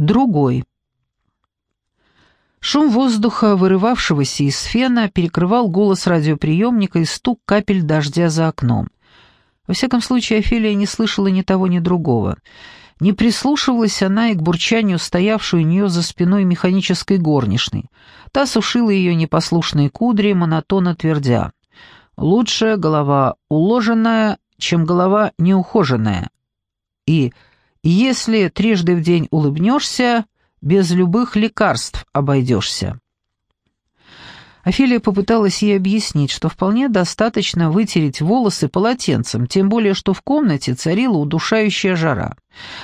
Другой. Шум воздуха, вырывавшегося из фена, перекрывал голос радиоприемника и стук капель дождя за окном. Во всяком случае, Офелия не слышала ни того, ни другого. Не прислушивалась она и к бурчанию стоявшей у нее за спиной механической горничной. Та сушила ее непослушные кудри, монотонно твердя. «Лучше голова уложенная, чем голова неухоженная». И «если трижды в день улыбнешься, без любых лекарств обойдешься». Офелия попыталась ей объяснить, что вполне достаточно вытереть волосы полотенцем, тем более что в комнате царила удушающая жара.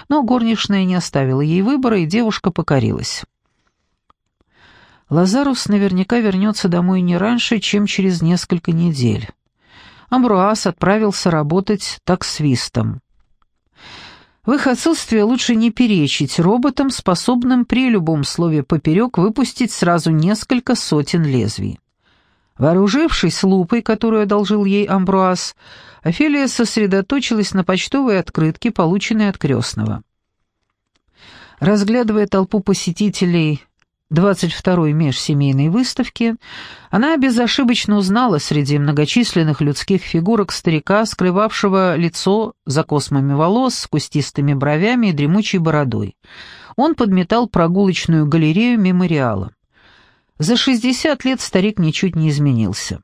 Но горничная не оставила ей выбора, и девушка покорилась. Лазарус наверняка вернется домой не раньше, чем через несколько недель. Амбруаз отправился работать таксвистом. В их отсутствие лучше не перечить роботам, способным при любом слове поперек выпустить сразу несколько сотен лезвий. Вооружившись лупой, которую одолжил ей Амбруаз, Офелия сосредоточилась на почтовой открытке, полученной от крестного. Разглядывая толпу посетителей 22-й межсемейной выставки, она безошибочно узнала среди многочисленных людских фигурок старика, скрывавшего лицо за космами волос, кустистыми бровями и дремучей бородой. Он подметал прогулочную галерею мемориала. За 60 лет старик ничуть не изменился.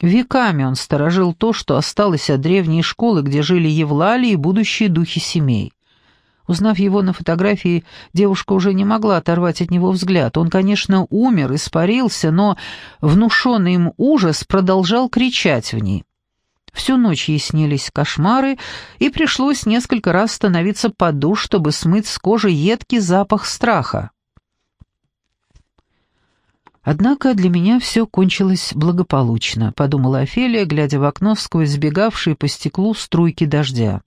Веками он сторожил то, что осталось от древней школы, где жили Евлалии и будущие духи семей. Узнав его на фотографии, девушка уже не могла оторвать от него взгляд. Он, конечно, умер, испарился, но внушенный им ужас продолжал кричать в ней. Всю ночь ей снились кошмары, и пришлось несколько раз становиться под душ, чтобы смыть с кожи едкий запах страха. «Однако для меня все кончилось благополучно», — подумала Офелия, глядя в окно сквозь сбегавшие по стеклу струйки дождя.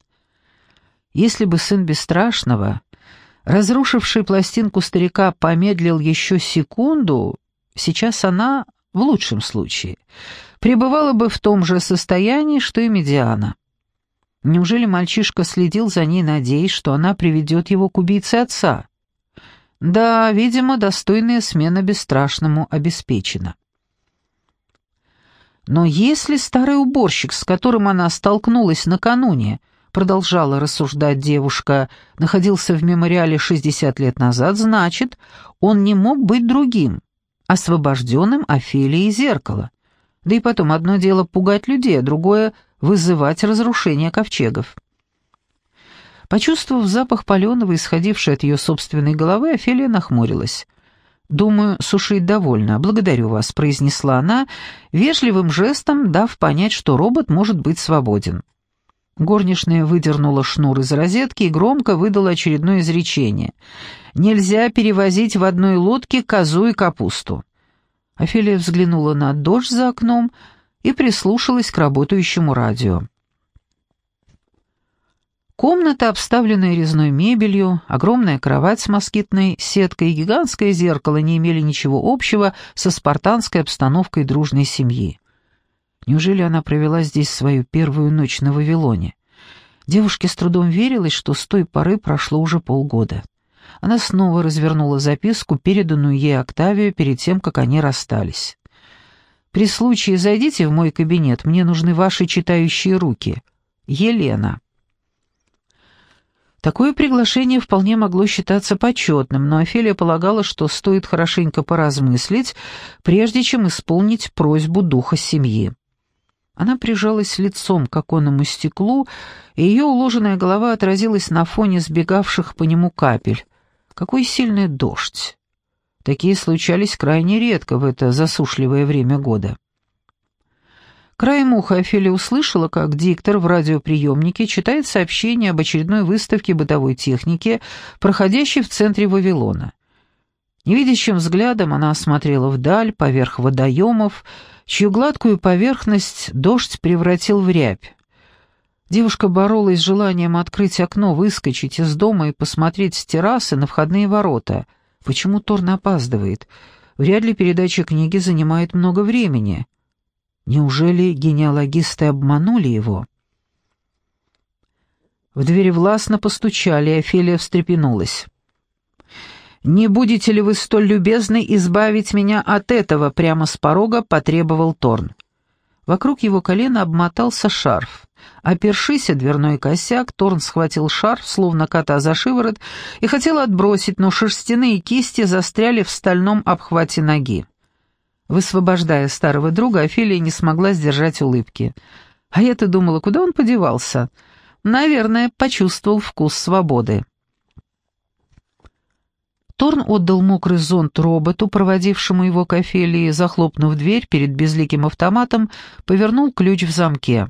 Если бы сын Бесстрашного, разрушивший пластинку старика, помедлил еще секунду, сейчас она, в лучшем случае, пребывала бы в том же состоянии, что и Медиана. Неужели мальчишка следил за ней, надеясь, что она приведет его к убийце отца? Да, видимо, достойная смена Бесстрашному обеспечена. Но если старый уборщик, с которым она столкнулась накануне, продолжала рассуждать девушка, находился в мемориале 60 лет назад, значит, он не мог быть другим, освобожденным Офелией зеркала. Да и потом, одно дело пугать людей, а другое — вызывать разрушение ковчегов. Почувствовав запах паленого, исходивший от ее собственной головы, Офелия нахмурилась. «Думаю, сушить довольно. Благодарю вас», — произнесла она, вежливым жестом дав понять, что робот может быть свободен. Горничная выдернула шнур из розетки и громко выдала очередное изречение. «Нельзя перевозить в одной лодке козу и капусту». Офелия взглянула на дождь за окном и прислушалась к работающему радио. Комната, обставленная резной мебелью, огромная кровать с москитной сеткой и гигантское зеркало не имели ничего общего со спартанской обстановкой дружной семьи. Неужели она провела здесь свою первую ночь на Вавилоне? Девушке с трудом верилось, что с той поры прошло уже полгода. Она снова развернула записку, переданную ей Октавию перед тем, как они расстались. «При случае зайдите в мой кабинет, мне нужны ваши читающие руки. Елена». Такое приглашение вполне могло считаться почетным, но Офелия полагала, что стоит хорошенько поразмыслить, прежде чем исполнить просьбу духа семьи. Она прижалась лицом к оконному стеклу, и ее уложенная голова отразилась на фоне сбегавших по нему капель. Какой сильный дождь! Такие случались крайне редко в это засушливое время года. Краем уха Офелия услышала, как диктор в радиоприемнике читает сообщение об очередной выставке бытовой техники, проходящей в центре Вавилона. Невидящим взглядом она осмотрела вдаль, поверх водоемов, чью гладкую поверхность дождь превратил в рябь. Девушка боролась с желанием открыть окно, выскочить из дома и посмотреть с террасы на входные ворота. Почему Торн опаздывает? Вряд ли передача книги занимает много времени. Неужели генеалогисты обманули его? В двери властно постучали, и Офелия встрепенулась. «Не будете ли вы столь любезны избавить меня от этого?» — прямо с порога потребовал Торн. Вокруг его колена обмотался шарф. Опершись о дверной косяк, Торн схватил шарф, словно кота за шиворот, и хотел отбросить, но шерстяные кисти застряли в стальном обхвате ноги. Высвобождая старого друга, Офелия не смогла сдержать улыбки. А я-то думала, куда он подевался? Наверное, почувствовал вкус свободы. Торн отдал мокрый зонт роботу, проводившему его к Офелии, захлопнув дверь перед безликим автоматом, повернул ключ в замке.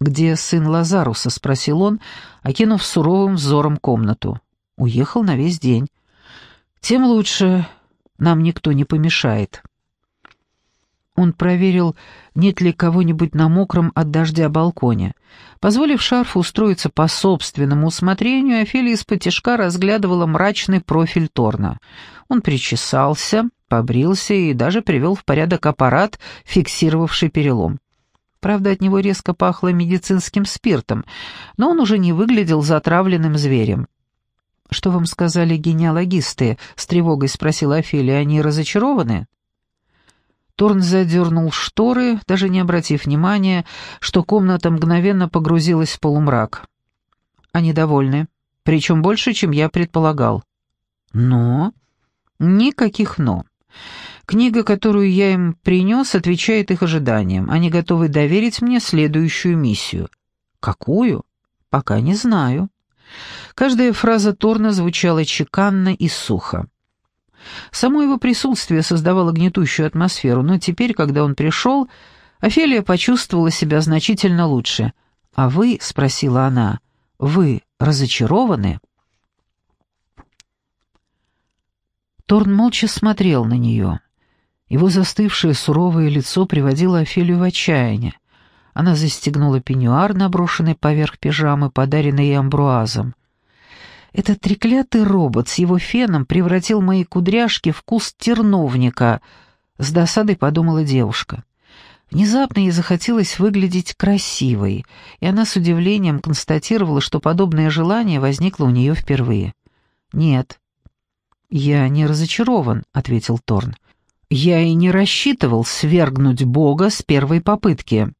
«Где сын Лазаруса?» — спросил он, окинув суровым взором комнату. «Уехал на весь день». «Тем лучше. Нам никто не помешает». Он проверил, нет ли кого-нибудь на мокром от дождя балконе. Позволив шарфу устроиться по собственному усмотрению, Офелия из-под разглядывала мрачный профиль Торна. Он причесался, побрился и даже привел в порядок аппарат, фиксировавший перелом. Правда, от него резко пахло медицинским спиртом, но он уже не выглядел затравленным зверем. «Что вам сказали генеалогисты?» — с тревогой спросила Офелия. «Они разочарованы?» Торн задернул шторы, даже не обратив внимания, что комната мгновенно погрузилась в полумрак. Они довольны, причем больше, чем я предполагал. Но? Никаких «но». Книга, которую я им принес, отвечает их ожиданиям. Они готовы доверить мне следующую миссию. Какую? Пока не знаю. Каждая фраза Торна звучала чеканно и сухо. Само его присутствие создавало гнетущую атмосферу, но теперь, когда он пришел, Офелия почувствовала себя значительно лучше. «А вы?» — спросила она. «Вы разочарованы?» Торн молча смотрел на нее. Его застывшее суровое лицо приводило Офелию в отчаяние. Она застегнула пеньюар, наброшенный поверх пижамы, подаренный ей амбруазом. Этот треклятый робот с его феном превратил мои кудряшки в куст терновника, с досадой подумала девушка. Внезапно ей захотелось выглядеть красивой, и она с удивлением констатировала, что подобное желание возникло у нее впервые. «Нет, я не разочарован», — ответил Торн. «Я и не рассчитывал свергнуть Бога с первой попытки».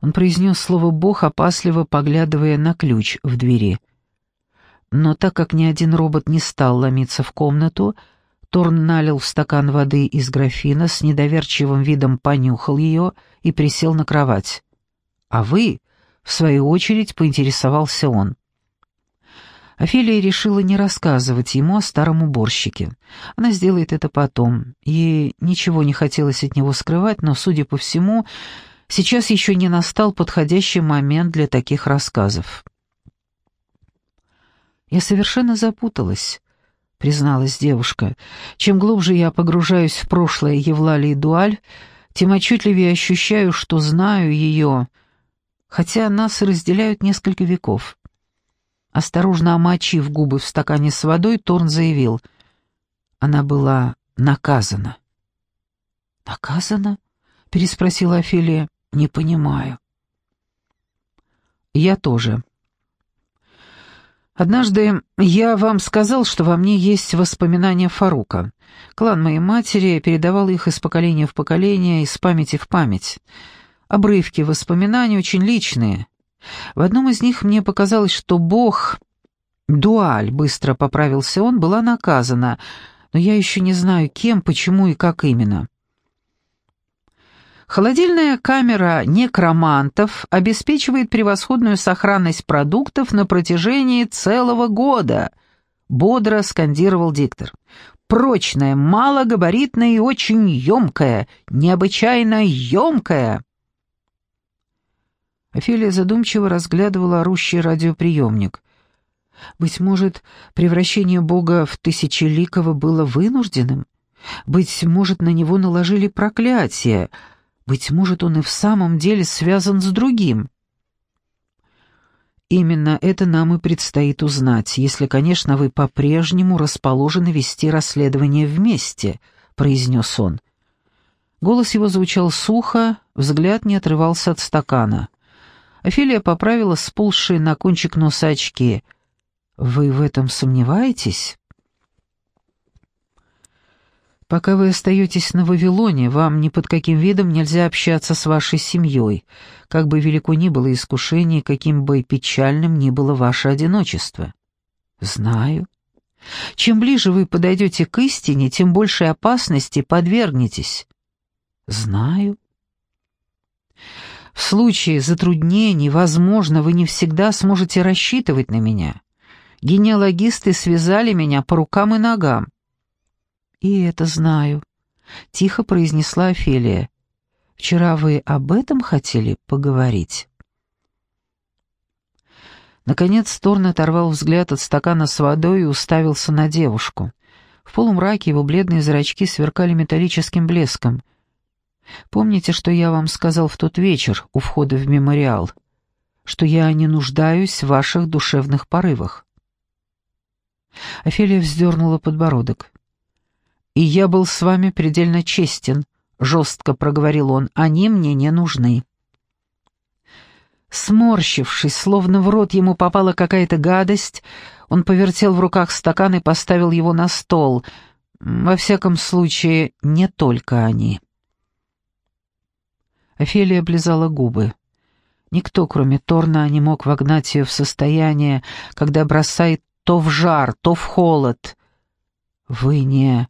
Он произнес слово «бог», опасливо поглядывая на ключ в двери — но так как ни один робот не стал ломиться в комнату, Торн налил в стакан воды из графина, с недоверчивым видом понюхал ее и присел на кровать. «А вы?» — в свою очередь поинтересовался он. Офелия решила не рассказывать ему о старом уборщике. Она сделает это потом. Ей ничего не хотелось от него скрывать, но, судя по всему, сейчас еще не настал подходящий момент для таких рассказов. «Я совершенно запуталась», — призналась девушка. «Чем глубже я погружаюсь в прошлое Евлалии Дуаль, тем отчетливее ощущаю, что знаю ее, хотя нас разделяют несколько веков». Осторожно омочив губы в стакане с водой, Торн заявил. Она была наказана. «Наказана?» — переспросила Офелия. «Не понимаю». «Я тоже», Однажды я вам сказал, что во мне есть воспоминания Фарука. Клан моей матери передавал их из поколения в поколение, из памяти в память. Обрывки воспоминаний очень личные. В одном из них мне показалось, что Бог... Дуаль, быстро поправился он, была наказана, но я еще не знаю, кем, почему и как именно. Холодильная камера некромантов обеспечивает превосходную сохранность продуктов на протяжении целого года, бодро скандировал диктор. Прочная, малогабаритная и очень емкая, необычайно емкая. Офелия задумчиво разглядывала орущий радиоприемник. Быть может, превращение Бога в Тысячеликого было вынужденным? Быть может, на него наложили проклятие — быть может, он и в самом деле связан с другим. Именно это нам и предстоит узнать, если, конечно, вы по-прежнему расположены вести расследование вместе, произнес он. Голос его звучал сухо, взгляд не отрывался от стакана. Офелия поправила сползшие на кончик носа очки. «Вы в этом сомневаетесь?» Пока вы остаетесь на Вавилоне, вам ни под каким видом нельзя общаться с вашей семьей, как бы велико ни было искушение, каким бы печальным ни было ваше одиночество. Знаю. Чем ближе вы подойдете к истине, тем большей опасности подвергнетесь. Знаю. В случае затруднений, возможно, вы не всегда сможете рассчитывать на меня. Генеалогисты связали меня по рукам и ногам. «И это знаю», — тихо произнесла Офелия. «Вчера вы об этом хотели поговорить?» Наконец Торн оторвал взгляд от стакана с водой и уставился на девушку. В полумраке его бледные зрачки сверкали металлическим блеском. «Помните, что я вам сказал в тот вечер у входа в мемориал? Что я не нуждаюсь в ваших душевных порывах?» Офелия вздернула подбородок. «И я был с вами предельно честен», — жестко проговорил он, — «они мне не нужны». Сморщившись, словно в рот ему попала какая-то гадость, он повертел в руках стакан и поставил его на стол. Во всяком случае, не только они. Офелия облизала губы. Никто, кроме Торна, не мог вогнать ее в состояние, когда бросает то в жар, то в холод. «Вы не...»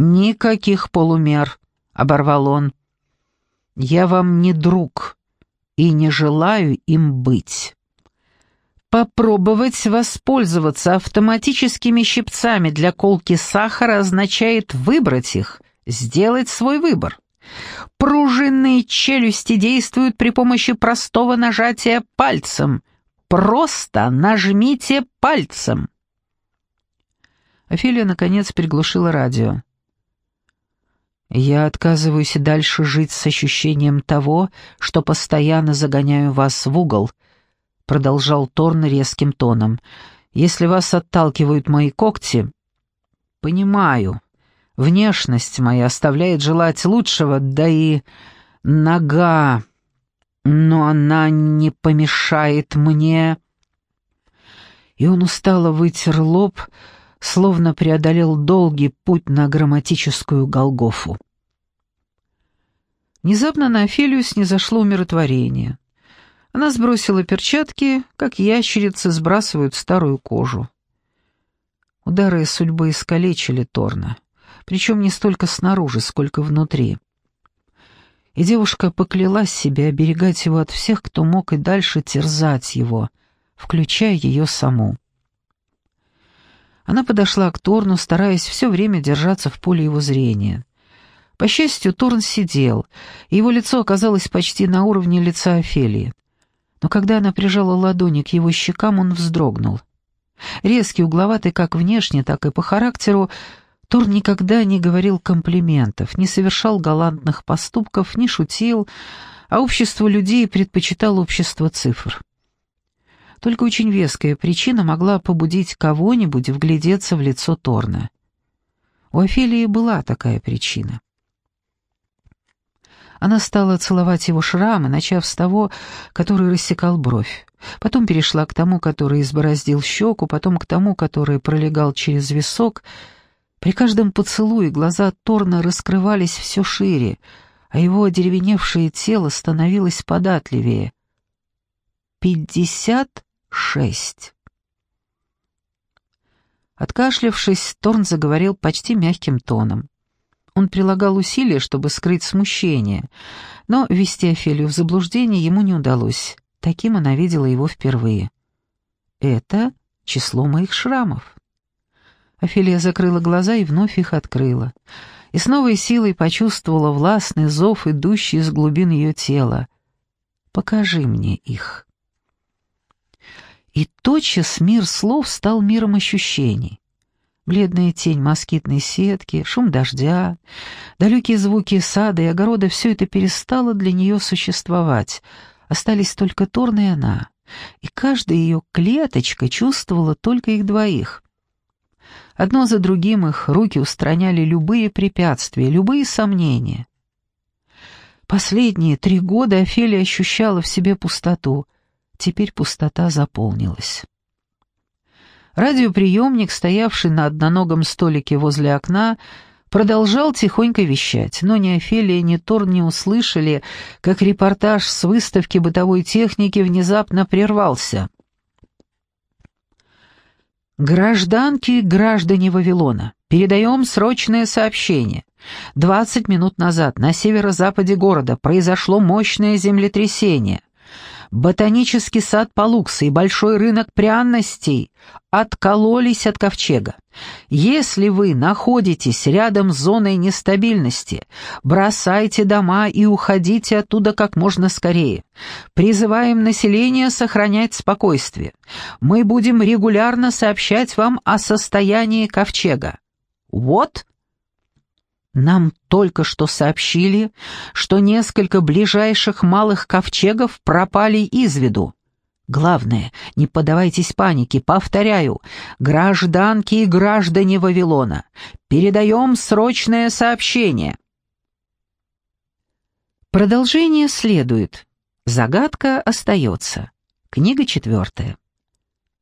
«Никаких полумер», — оборвал он. «Я вам не друг и не желаю им быть». Попробовать воспользоваться автоматическими щипцами для колки сахара означает выбрать их, сделать свой выбор. Пружинные челюсти действуют при помощи простого нажатия пальцем. Просто нажмите пальцем. Офелия, наконец, приглушила радио. Я отказываюсь и дальше жить с ощущением того, что постоянно загоняю вас в угол, продолжал Торн резким тоном. Если вас отталкивают мои когти, понимаю. Внешность моя оставляет желать лучшего, да и нога, но она не помешает мне. И он устало вытер лоб, словно преодолел долгий путь на грамматическую Голгофу. Внезапно на Офелию снизошло умиротворение. Она сбросила перчатки, как ящерицы сбрасывают старую кожу. Удары судьбы искалечили Торна, причем не столько снаружи, сколько внутри. И девушка поклялась себе оберегать его от всех, кто мог и дальше терзать его, включая ее саму. Она подошла к Торну, стараясь все время держаться в поле его зрения. По счастью, Торн сидел, и его лицо оказалось почти на уровне лица Офелии. Но когда она прижала ладони к его щекам, он вздрогнул. Резкий, угловатый как внешне, так и по характеру, Торн никогда не говорил комплиментов, не совершал галантных поступков, не шутил, а общество людей предпочитал общество цифр. Только очень веская причина могла побудить кого-нибудь вглядеться в лицо Торна. У Офелии была такая причина. Она стала целовать его шрамы, начав с того, который рассекал бровь. Потом перешла к тому, который избороздил щеку, потом к тому, который пролегал через висок. При каждом поцелуе глаза Торна раскрывались все шире, а его одеревеневшее тело становилось податливее. «Пятьдесят шесть. Откашлявшись, Торн заговорил почти мягким тоном. Он прилагал усилия, чтобы скрыть смущение, но ввести Офелию в заблуждение ему не удалось. Таким она видела его впервые. «Это число моих шрамов». Офелия закрыла глаза и вновь их открыла. И с новой силой почувствовала властный зов, идущий из глубин ее тела. «Покажи мне их». И тотчас мир слов стал миром ощущений. Бледная тень москитной сетки, шум дождя, далекие звуки сада и огорода — все это перестало для нее существовать. Остались только Торна и она, и каждая ее клеточка чувствовала только их двоих. Одно за другим их руки устраняли любые препятствия, любые сомнения. Последние три года Офелия ощущала в себе пустоту — Теперь пустота заполнилась. Радиоприемник, стоявший на одноногом столике возле окна, продолжал тихонько вещать, но ни Офелия, ни Торн не услышали, как репортаж с выставки бытовой техники внезапно прервался. «Гражданки и граждане Вавилона, передаем срочное сообщение. Двадцать минут назад на северо-западе города произошло мощное землетрясение ботанический сад Палукса и большой рынок пряностей откололись от ковчега. Если вы находитесь рядом с зоной нестабильности, бросайте дома и уходите оттуда как можно скорее. Призываем население сохранять спокойствие. Мы будем регулярно сообщать вам о состоянии ковчега. Вот нам только что сообщили, что несколько ближайших малых ковчегов пропали из виду. Главное, не поддавайтесь панике, повторяю, гражданки и граждане Вавилона, передаем срочное сообщение. Продолжение следует. Загадка остается. Книга четвертая.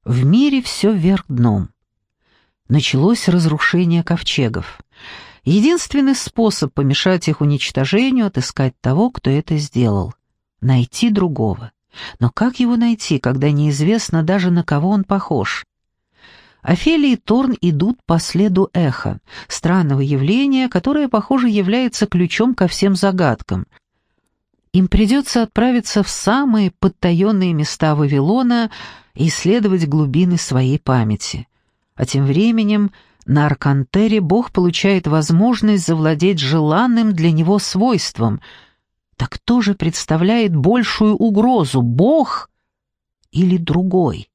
В мире все вверх дном. Началось разрушение ковчегов. Единственный способ помешать их уничтожению — отыскать того, кто это сделал. Найти другого. Но как его найти, когда неизвестно даже на кого он похож? Офелия и Торн идут по следу эха, странного явления, которое, похоже, является ключом ко всем загадкам. Им придется отправиться в самые подтаенные места Вавилона и исследовать глубины своей памяти. А тем временем на Аркантере Бог получает возможность завладеть желанным для него свойством. Так кто же представляет большую угрозу, Бог или другой?